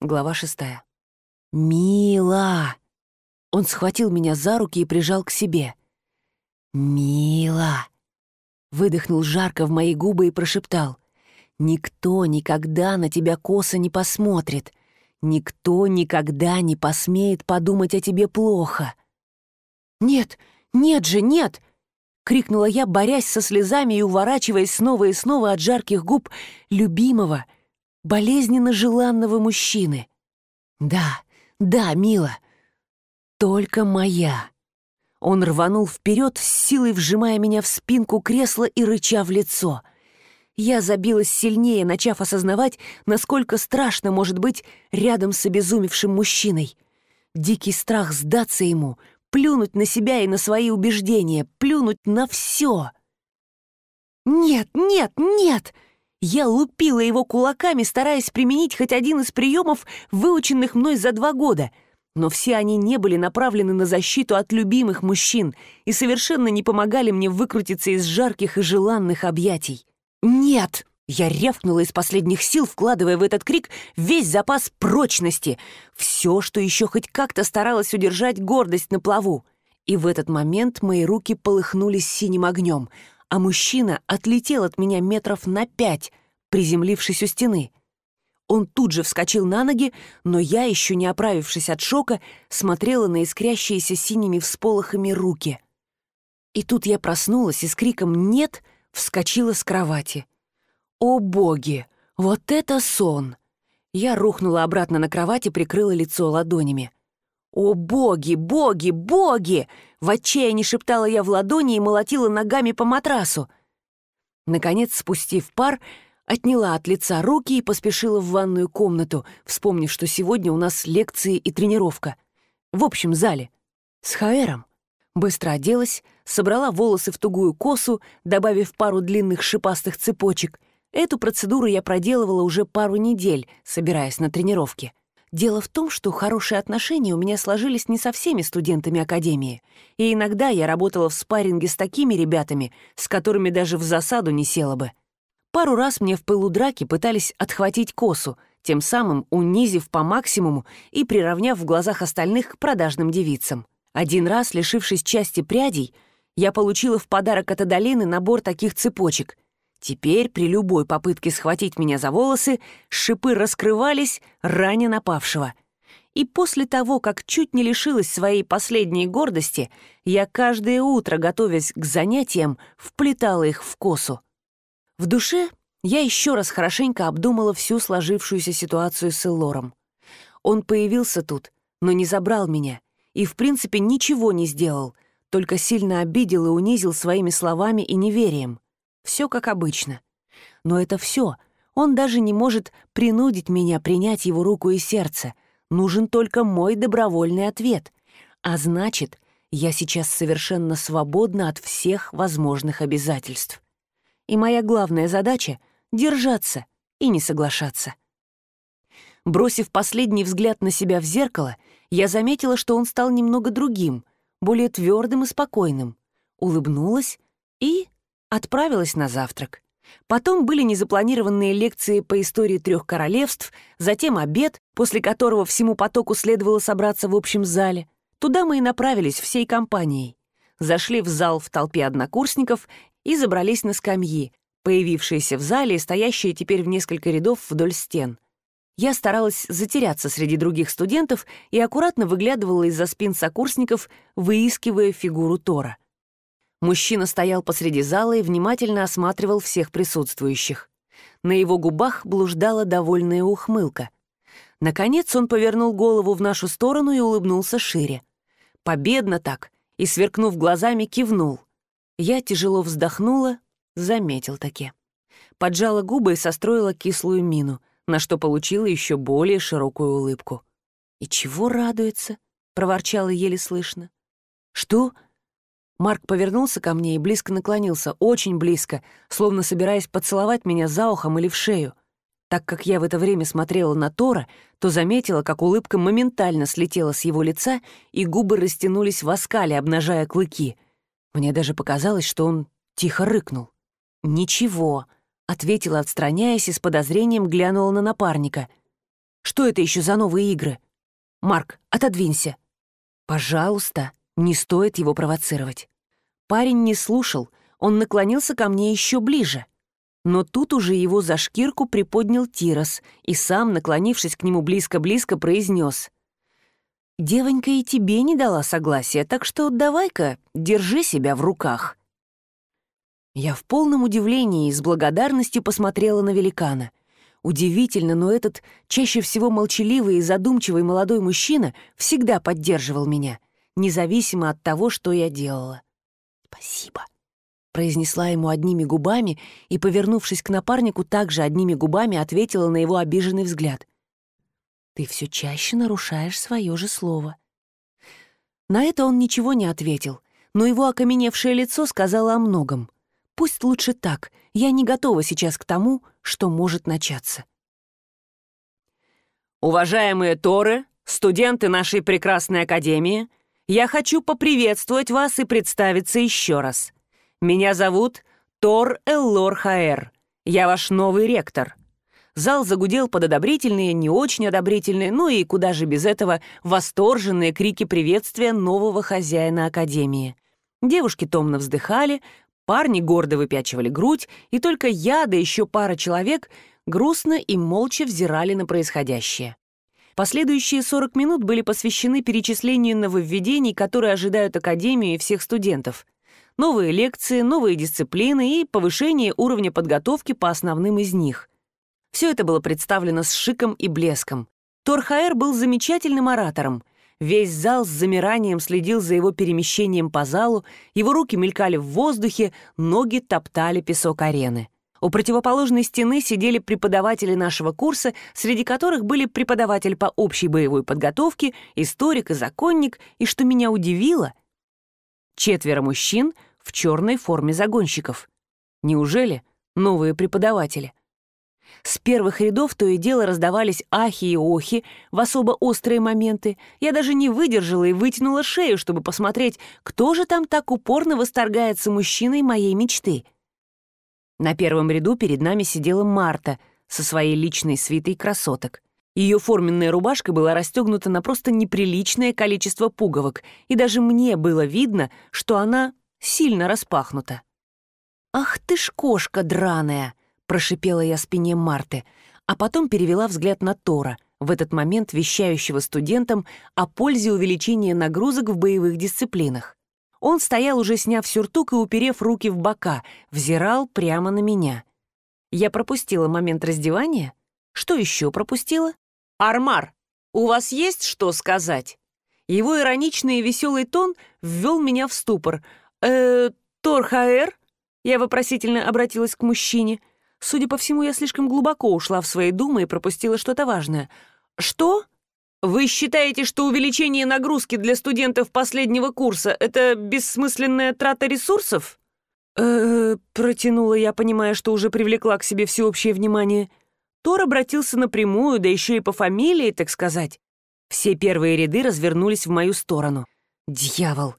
Глава шестая. «Мила!» Он схватил меня за руки и прижал к себе. «Мила!» Выдохнул жарко в мои губы и прошептал. «Никто никогда на тебя косо не посмотрит. Никто никогда не посмеет подумать о тебе плохо». «Нет, нет же, нет!» — крикнула я, борясь со слезами и уворачиваясь снова и снова от жарких губ любимого, болезненно желанного мужчины. «Да, да, мила, только моя». Он рванул вперед, с силой вжимая меня в спинку кресла и рыча в лицо. Я забилась сильнее, начав осознавать, насколько страшно может быть рядом с обезумевшим мужчиной. Дикий страх сдаться ему, плюнуть на себя и на свои убеждения, плюнуть на все. «Нет, нет, нет!» Я лупила его кулаками, стараясь применить хоть один из приемов, выученных мной за два года. Но все они не были направлены на защиту от любимых мужчин и совершенно не помогали мне выкрутиться из жарких и желанных объятий. «Нет!» Я рявкнула из последних сил, вкладывая в этот крик весь запас прочности, все, что еще хоть как-то старалась удержать гордость на плаву. И в этот момент мои руки полыхнули синим огнем — а мужчина отлетел от меня метров на пять, приземлившись у стены. Он тут же вскочил на ноги, но я, еще не оправившись от шока, смотрела на искрящиеся синими всполохами руки. И тут я проснулась и с криком «Нет!» вскочила с кровати. «О боги! Вот это сон!» Я рухнула обратно на кровать и прикрыла лицо ладонями. «О боги, боги, боги!» В отчаянии шептала я в ладони и молотила ногами по матрасу. Наконец, спустив пар, отняла от лица руки и поспешила в ванную комнату, вспомнив, что сегодня у нас лекции и тренировка. В общем зале. С Хаэром. Быстро оделась, собрала волосы в тугую косу, добавив пару длинных шипастых цепочек. Эту процедуру я проделывала уже пару недель, собираясь на тренировки. Дело в том, что хорошие отношения у меня сложились не со всеми студентами Академии, и иногда я работала в спарринге с такими ребятами, с которыми даже в засаду не села бы. Пару раз мне в пылу драки пытались отхватить косу, тем самым унизив по максимуму и приравняв в глазах остальных к продажным девицам. Один раз, лишившись части прядей, я получила в подарок от Адалины набор таких цепочек — Теперь при любой попытке схватить меня за волосы шипы раскрывались, раня напавшего. И после того, как чуть не лишилась своей последней гордости, я каждое утро, готовясь к занятиям, вплетала их в косу. В душе я еще раз хорошенько обдумала всю сложившуюся ситуацию с Эллором. Он появился тут, но не забрал меня и, в принципе, ничего не сделал, только сильно обидел и унизил своими словами и неверием. Все как обычно. Но это все. Он даже не может принудить меня принять его руку и сердце. Нужен только мой добровольный ответ. А значит, я сейчас совершенно свободна от всех возможных обязательств. И моя главная задача — держаться и не соглашаться. Бросив последний взгляд на себя в зеркало, я заметила, что он стал немного другим, более твердым и спокойным. Улыбнулась и Отправилась на завтрак. Потом были незапланированные лекции по истории трех королевств, затем обед, после которого всему потоку следовало собраться в общем зале. Туда мы и направились всей компанией. Зашли в зал в толпе однокурсников и забрались на скамьи, появившиеся в зале и стоящие теперь в несколько рядов вдоль стен. Я старалась затеряться среди других студентов и аккуратно выглядывала из-за спин сокурсников, выискивая фигуру Тора — Мужчина стоял посреди зала и внимательно осматривал всех присутствующих. На его губах блуждала довольная ухмылка. Наконец он повернул голову в нашу сторону и улыбнулся шире. Победно так, и, сверкнув глазами, кивнул. Я тяжело вздохнула, заметил таки. Поджала губы и состроила кислую мину, на что получила еще более широкую улыбку. «И чего радуется?» — проворчала еле слышно. «Что?» Марк повернулся ко мне и близко наклонился, очень близко, словно собираясь поцеловать меня за ухом или в шею. Так как я в это время смотрела на Тора, то заметила, как улыбка моментально слетела с его лица, и губы растянулись в оскале, обнажая клыки. Мне даже показалось, что он тихо рыкнул. «Ничего», — ответила, отстраняясь и с подозрением глянула на напарника. Что это еще за новые игры? Марк, отодвинься. Пожалуйста, не стоит его провоцировать. Парень не слушал, он наклонился ко мне еще ближе. Но тут уже его за шкирку приподнял Тирос и сам, наклонившись к нему близко-близко, произнес. «Девонька и тебе не дала согласия, так что давай-ка, держи себя в руках». Я в полном удивлении и с благодарностью посмотрела на великана. Удивительно, но этот чаще всего молчаливый и задумчивый молодой мужчина всегда поддерживал меня, независимо от того, что я делала. «Спасибо», — произнесла ему одними губами и, повернувшись к напарнику, также одними губами ответила на его обиженный взгляд. «Ты все чаще нарушаешь свое же слово». На это он ничего не ответил, но его окаменевшее лицо сказало о многом. Пусть лучше так, я не готова сейчас к тому, что может начаться. Уважаемые Торы, студенты нашей прекрасной академии, я хочу поприветствовать вас и представиться еще раз. Меня зовут Тор Эллор Хаэр. Я ваш новый ректор. Зал загудел под одобрительные, не очень одобрительные, ну и куда же без этого восторженные крики приветствия нового хозяина Академии. Девушки томно вздыхали, парни гордо выпячивали грудь, и только я, да еще пара человек, грустно и молча взирали на происходящее. Последующие 40 минут были посвящены перечислению нововведений, которые ожидают Академию и всех студентов. Новые лекции, новые дисциплины и повышение уровня подготовки по основным из них. Все это было представлено с шиком и блеском. Торхаэр был замечательным оратором. Весь зал с замиранием следил за его перемещением по залу, его руки мелькали в воздухе, ноги топтали песок арены. У противоположной стены сидели преподаватели нашего курса, среди которых были преподаватель по общей боевой подготовке, историк и законник, и, что меня удивило, четверо мужчин в черной форме загонщиков. Неужели новые преподаватели? С первых рядов то и дело раздавались ахи и охи в особо острые моменты. Я даже не выдержала и вытянула шею, чтобы посмотреть, кто же там так упорно восторгается мужчиной моей мечты — на первом ряду перед нами сидела Марта со своей личной свитой красоток. Ее форменная рубашка была расстегнута на просто неприличное количество пуговок, и даже мне было видно, что она сильно распахнута. «Ах ты ж кошка драная!» — прошипела я спине Марты, а потом перевела взгляд на Тора, в этот момент вещающего студентам о пользе увеличения нагрузок в боевых дисциплинах. Он стоял уже сняв сюртук и уперев руки в бока, взирал прямо на меня. Я пропустила момент раздевания? Что еще пропустила? «Армар, у вас есть что сказать?» Его ироничный и веселый тон ввел меня в ступор. «Э, Торхаэр?» Я вопросительно обратилась к мужчине. Судя по всему, я слишком глубоко ушла в свои думы и пропустила что-то важное. «Что?» Вы считаете, что увеличение нагрузки для студентов последнего курса — это бессмысленная трата ресурсов? э протянула я, понимая, что уже привлекла к себе всеобщее внимание. Тор обратился напрямую, да еще и по фамилии, так сказать. Все первые ряды развернулись в мою сторону. «Дьявол!»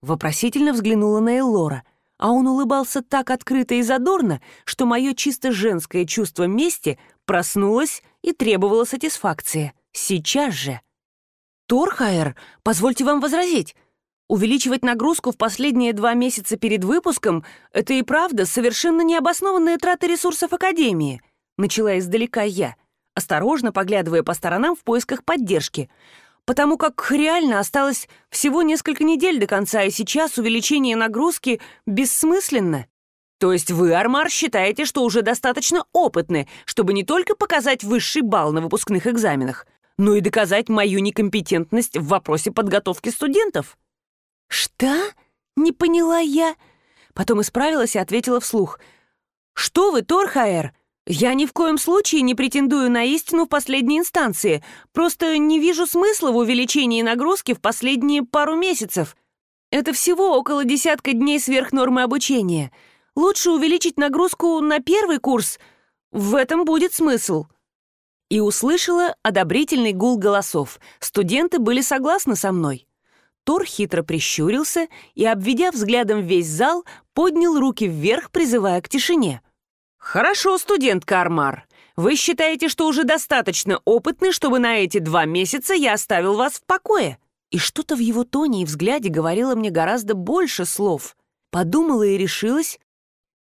Вопросительно взглянула на Эллора, а он улыбался так открыто и задорно, что мое чисто женское чувство мести проснулось и требовало сатисфакции. Сейчас же. Торхайер, позвольте вам возразить. Увеличивать нагрузку в последние два месяца перед выпуском — это и правда совершенно необоснованная трата ресурсов Академии. Начала издалека я, осторожно поглядывая по сторонам в поисках поддержки. Потому как реально осталось всего несколько недель до конца, и сейчас увеличение нагрузки бессмысленно. То есть вы, Армар, считаете, что уже достаточно опытны, чтобы не только показать высший балл на выпускных экзаменах, но и доказать мою некомпетентность в вопросе подготовки студентов». «Что?» — не поняла я. Потом исправилась и ответила вслух. «Что вы, Торхаэр? Я ни в коем случае не претендую на истину в последней инстанции. Просто не вижу смысла в увеличении нагрузки в последние пару месяцев. Это всего около десятка дней сверх нормы обучения. Лучше увеличить нагрузку на первый курс. В этом будет смысл» и услышала одобрительный гул голосов. Студенты были согласны со мной. Тор хитро прищурился и, обведя взглядом весь зал, поднял руки вверх, призывая к тишине. «Хорошо, студент Кармар. Вы считаете, что уже достаточно опытны, чтобы на эти два месяца я оставил вас в покое?» И что-то в его тоне и взгляде говорило мне гораздо больше слов. Подумала и решилась.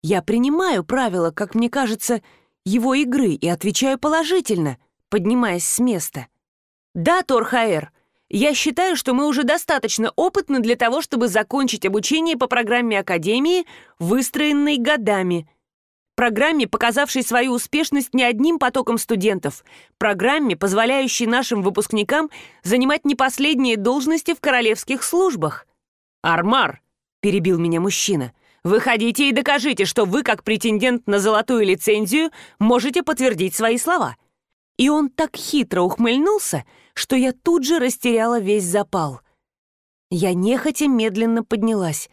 Я принимаю правила, как мне кажется, его игры и отвечаю положительно, поднимаясь с места. «Да, Торхаэр, я считаю, что мы уже достаточно опытны для того, чтобы закончить обучение по программе Академии, выстроенной годами», программе, показавшей свою успешность не одним потоком студентов, программе, позволяющей нашим выпускникам занимать не последние должности в королевских службах. «Армар», — перебил меня мужчина, — «выходите и докажите, что вы, как претендент на золотую лицензию, можете подтвердить свои слова». И он так хитро ухмыльнулся, что я тут же растеряла весь запал. Я нехотя медленно поднялась,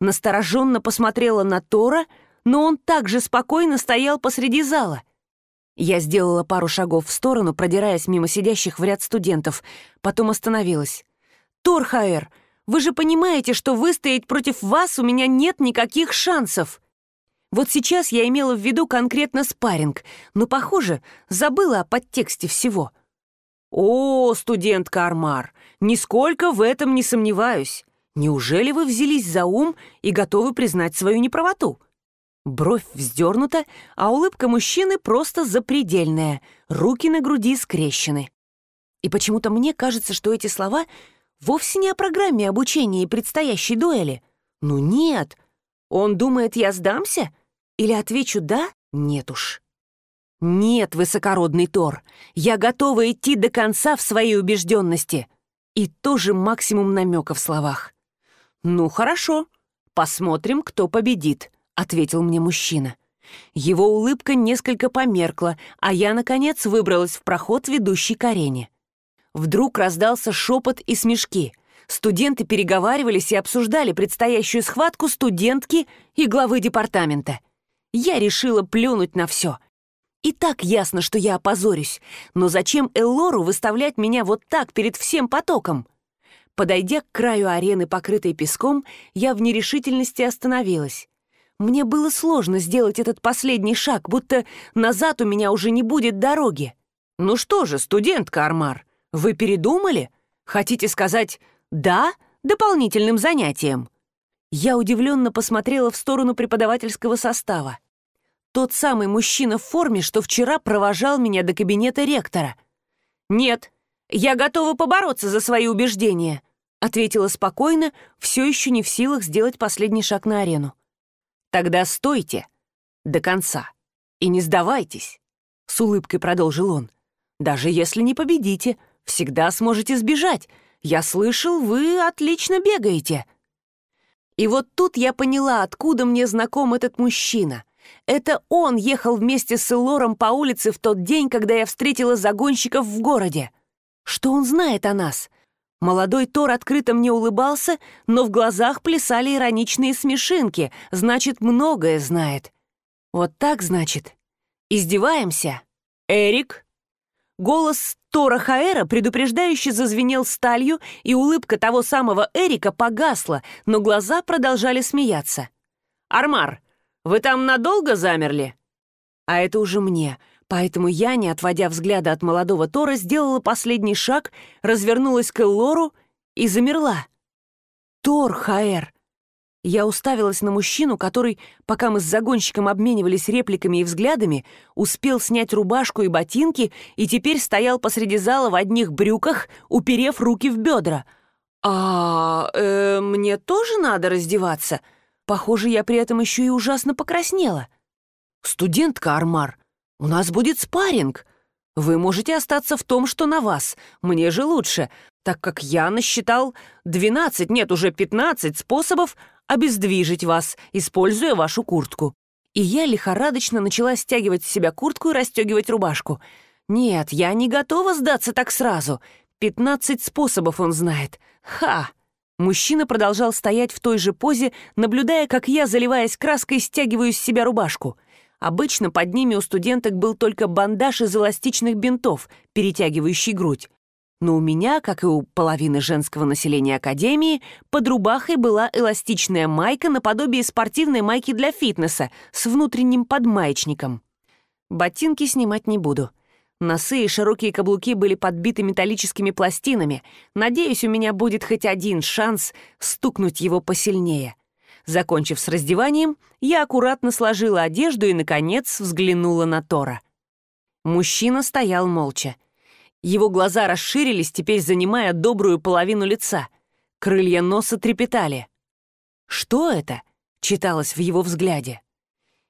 настороженно посмотрела на Тора — но он также спокойно стоял посреди зала. Я сделала пару шагов в сторону, продираясь мимо сидящих в ряд студентов, потом остановилась. «Торхаэр, вы же понимаете, что выстоять против вас у меня нет никаких шансов!» Вот сейчас я имела в виду конкретно спарринг, но, похоже, забыла о подтексте всего. «О, студент Кармар, нисколько в этом не сомневаюсь. Неужели вы взялись за ум и готовы признать свою неправоту?» Бровь вздернута, а улыбка мужчины просто запредельная, руки на груди скрещены. И почему-то мне кажется, что эти слова вовсе не о программе обучения и предстоящей дуэли. Ну нет. Он думает, я сдамся? Или отвечу «да»? Нет уж. Нет, высокородный Тор, я готова идти до конца в своей убежденности. И тоже максимум намека в словах. Ну хорошо, посмотрим, кто победит. — ответил мне мужчина. Его улыбка несколько померкла, а я, наконец, выбралась в проход, ведущий к арене. Вдруг раздался шепот и смешки. Студенты переговаривались и обсуждали предстоящую схватку студентки и главы департамента. Я решила плюнуть на все. И так ясно, что я опозорюсь, но зачем Эллору выставлять меня вот так перед всем потоком? Подойдя к краю арены, покрытой песком, я в нерешительности остановилась. Мне было сложно сделать этот последний шаг, будто назад у меня уже не будет дороги. «Ну что же, студент Кармар, вы передумали? Хотите сказать «да» дополнительным занятиям?» Я удивленно посмотрела в сторону преподавательского состава. Тот самый мужчина в форме, что вчера провожал меня до кабинета ректора. «Нет, я готова побороться за свои убеждения», ответила спокойно, все еще не в силах сделать последний шаг на арену. Тогда стойте до конца и не сдавайтесь, с улыбкой продолжил он. Даже если не победите, всегда сможете сбежать. Я слышал, вы отлично бегаете. И вот тут я поняла, откуда мне знаком этот мужчина. Это он ехал вместе с Элором по улице в тот день, когда я встретила загонщиков в городе. Что он знает о нас? Молодой Тор открыто мне улыбался, но в глазах плясали ироничные смешинки, значит, многое знает. Вот так, значит. Издеваемся? Эрик? Голос Тора Хаэра предупреждающе зазвенел сталью, и улыбка того самого Эрика погасла, но глаза продолжали смеяться. «Армар, вы там надолго замерли?» А это уже мне — Поэтому я, не отводя взгляда от молодого Тора, сделала последний шаг, развернулась к Эллору и замерла. «Тор, Хаэр!» Я уставилась на мужчину, который, пока мы с загонщиком обменивались репликами и взглядами, успел снять рубашку и ботинки и теперь стоял посреди зала в одних брюках, уперев руки в бедра. «А э, мне тоже надо раздеваться?» Похоже, я при этом еще и ужасно покраснела. «Студентка Армар, у нас будет спарринг. Вы можете остаться в том, что на вас. Мне же лучше, так как я насчитал 12, нет, уже 15 способов обездвижить вас, используя вашу куртку. И я лихорадочно начала стягивать с себя куртку и расстегивать рубашку. Нет, я не готова сдаться так сразу. 15 способов он знает. Ха! Мужчина продолжал стоять в той же позе, наблюдая, как я, заливаясь краской, стягиваю с себя рубашку. Обычно под ними у студенток был только бандаж из эластичных бинтов, перетягивающий грудь. Но у меня, как и у половины женского населения Академии, под рубахой была эластичная майка наподобие спортивной майки для фитнеса с внутренним подмаечником. Ботинки снимать не буду. Носы и широкие каблуки были подбиты металлическими пластинами. Надеюсь, у меня будет хоть один шанс стукнуть его посильнее. Закончив с раздеванием, я аккуратно сложила одежду и, наконец, взглянула на Тора. Мужчина стоял молча. Его глаза расширились, теперь занимая добрую половину лица. Крылья носа трепетали. «Что это?» — читалось в его взгляде.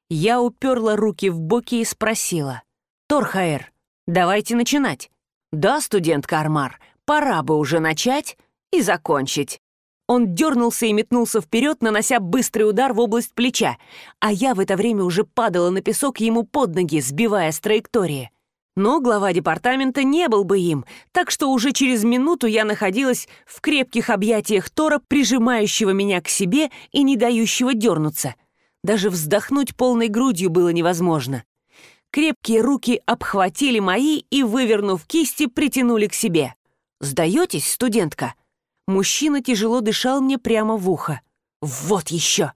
Я уперла руки в боки и спросила. «Торхаэр, давайте начинать». «Да, студент Кармар, пора бы уже начать и закончить». Он дернулся и метнулся вперед, нанося быстрый удар в область плеча, а я в это время уже падала на песок ему под ноги, сбивая с траектории. Но глава департамента не был бы им, так что уже через минуту я находилась в крепких объятиях Тора, прижимающего меня к себе и не дающего дернуться. Даже вздохнуть полной грудью было невозможно. Крепкие руки обхватили мои и, вывернув кисти, притянули к себе. «Сдаетесь, студентка?» Мужчина тяжело дышал мне прямо в ухо. «Вот еще!»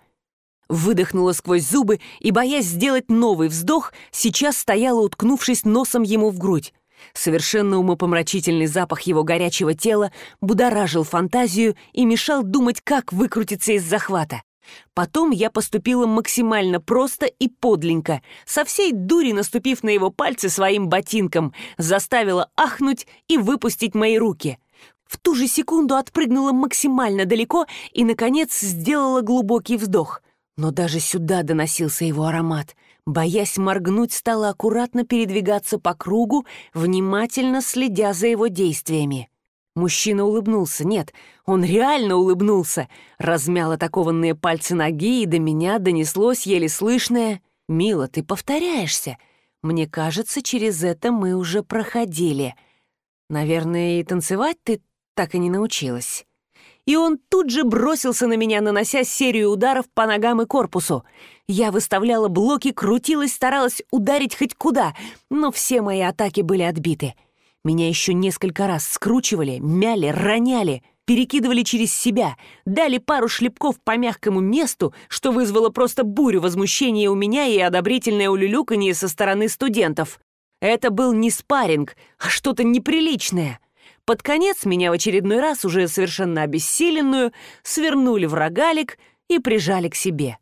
Выдохнула сквозь зубы и, боясь сделать новый вздох, сейчас стояла, уткнувшись носом ему в грудь. Совершенно умопомрачительный запах его горячего тела будоражил фантазию и мешал думать, как выкрутиться из захвата. Потом я поступила максимально просто и подленько, со всей дури наступив на его пальцы своим ботинком, заставила ахнуть и выпустить мои руки — в ту же секунду отпрыгнула максимально далеко и, наконец, сделала глубокий вдох. Но даже сюда доносился его аромат. Боясь моргнуть, стала аккуратно передвигаться по кругу, внимательно следя за его действиями. Мужчина улыбнулся. Нет, он реально улыбнулся. Размял атакованные пальцы ноги, и до меня донеслось еле слышное «Мила, ты повторяешься. Мне кажется, через это мы уже проходили. Наверное, и танцевать ты так и не научилась. И он тут же бросился на меня, нанося серию ударов по ногам и корпусу. Я выставляла блоки, крутилась, старалась ударить хоть куда, но все мои атаки были отбиты. Меня еще несколько раз скручивали, мяли, роняли, перекидывали через себя, дали пару шлепков по мягкому месту, что вызвало просто бурю возмущения у меня и одобрительное улюлюканье со стороны студентов. Это был не спарринг, а что-то неприличное — под конец меня в очередной раз, уже совершенно обессиленную, свернули в рогалик и прижали к себе.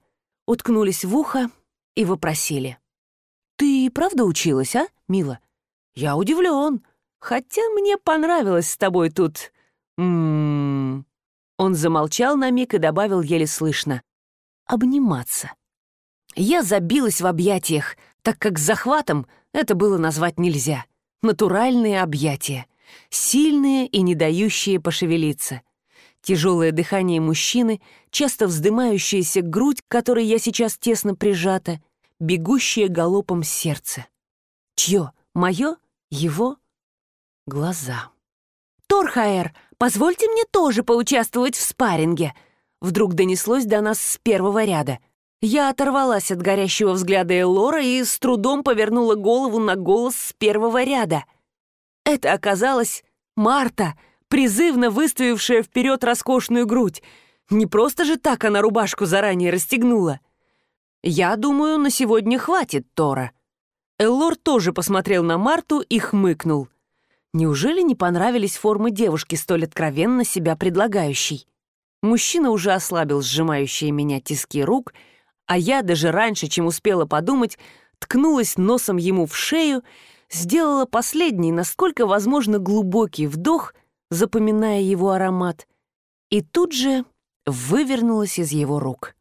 Уткнулись в ухо и вопросили. «Ты правда училась, а, мила?» «Я удивлен. Хотя мне понравилось с тобой тут...» «М-м-м...» Он замолчал на миг и добавил еле слышно. «Обниматься». Я забилась в объятиях, так как захватом это было назвать нельзя. Натуральные объятия — сильные и не дающие пошевелиться. Тяжелое дыхание мужчины, часто вздымающаяся грудь, к которой я сейчас тесно прижата, бегущее галопом сердце. Чье? Мое? Его? Глаза. «Торхаэр, позвольте мне тоже поучаствовать в спарринге!» Вдруг донеслось до нас с первого ряда. Я оторвалась от горящего взгляда Элора и с трудом повернула голову на голос с первого ряда — это оказалась Марта, призывно выставившая вперед роскошную грудь. Не просто же так она рубашку заранее расстегнула. «Я думаю, на сегодня хватит Тора». Эллор тоже посмотрел на Марту и хмыкнул. Неужели не понравились формы девушки, столь откровенно себя предлагающей? Мужчина уже ослабил сжимающие меня тиски рук, а я даже раньше, чем успела подумать, ткнулась носом ему в шею сделала последний, насколько возможно, глубокий вдох, запоминая его аромат, и тут же вывернулась из его рук.